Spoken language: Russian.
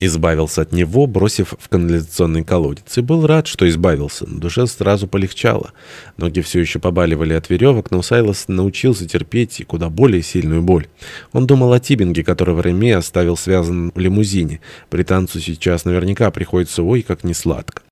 Избавился от него, бросив в канализационный колодец. И был рад, что избавился. На душе сразу полегчало. Ноги все еще побаливали от веревок, но Сайлос научился терпеть и куда более сильную боль. Он думал о Тибинге, которого Реми оставил связан в лимузине. Британцу сейчас наверняка приходится ой как несладко.